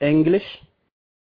English.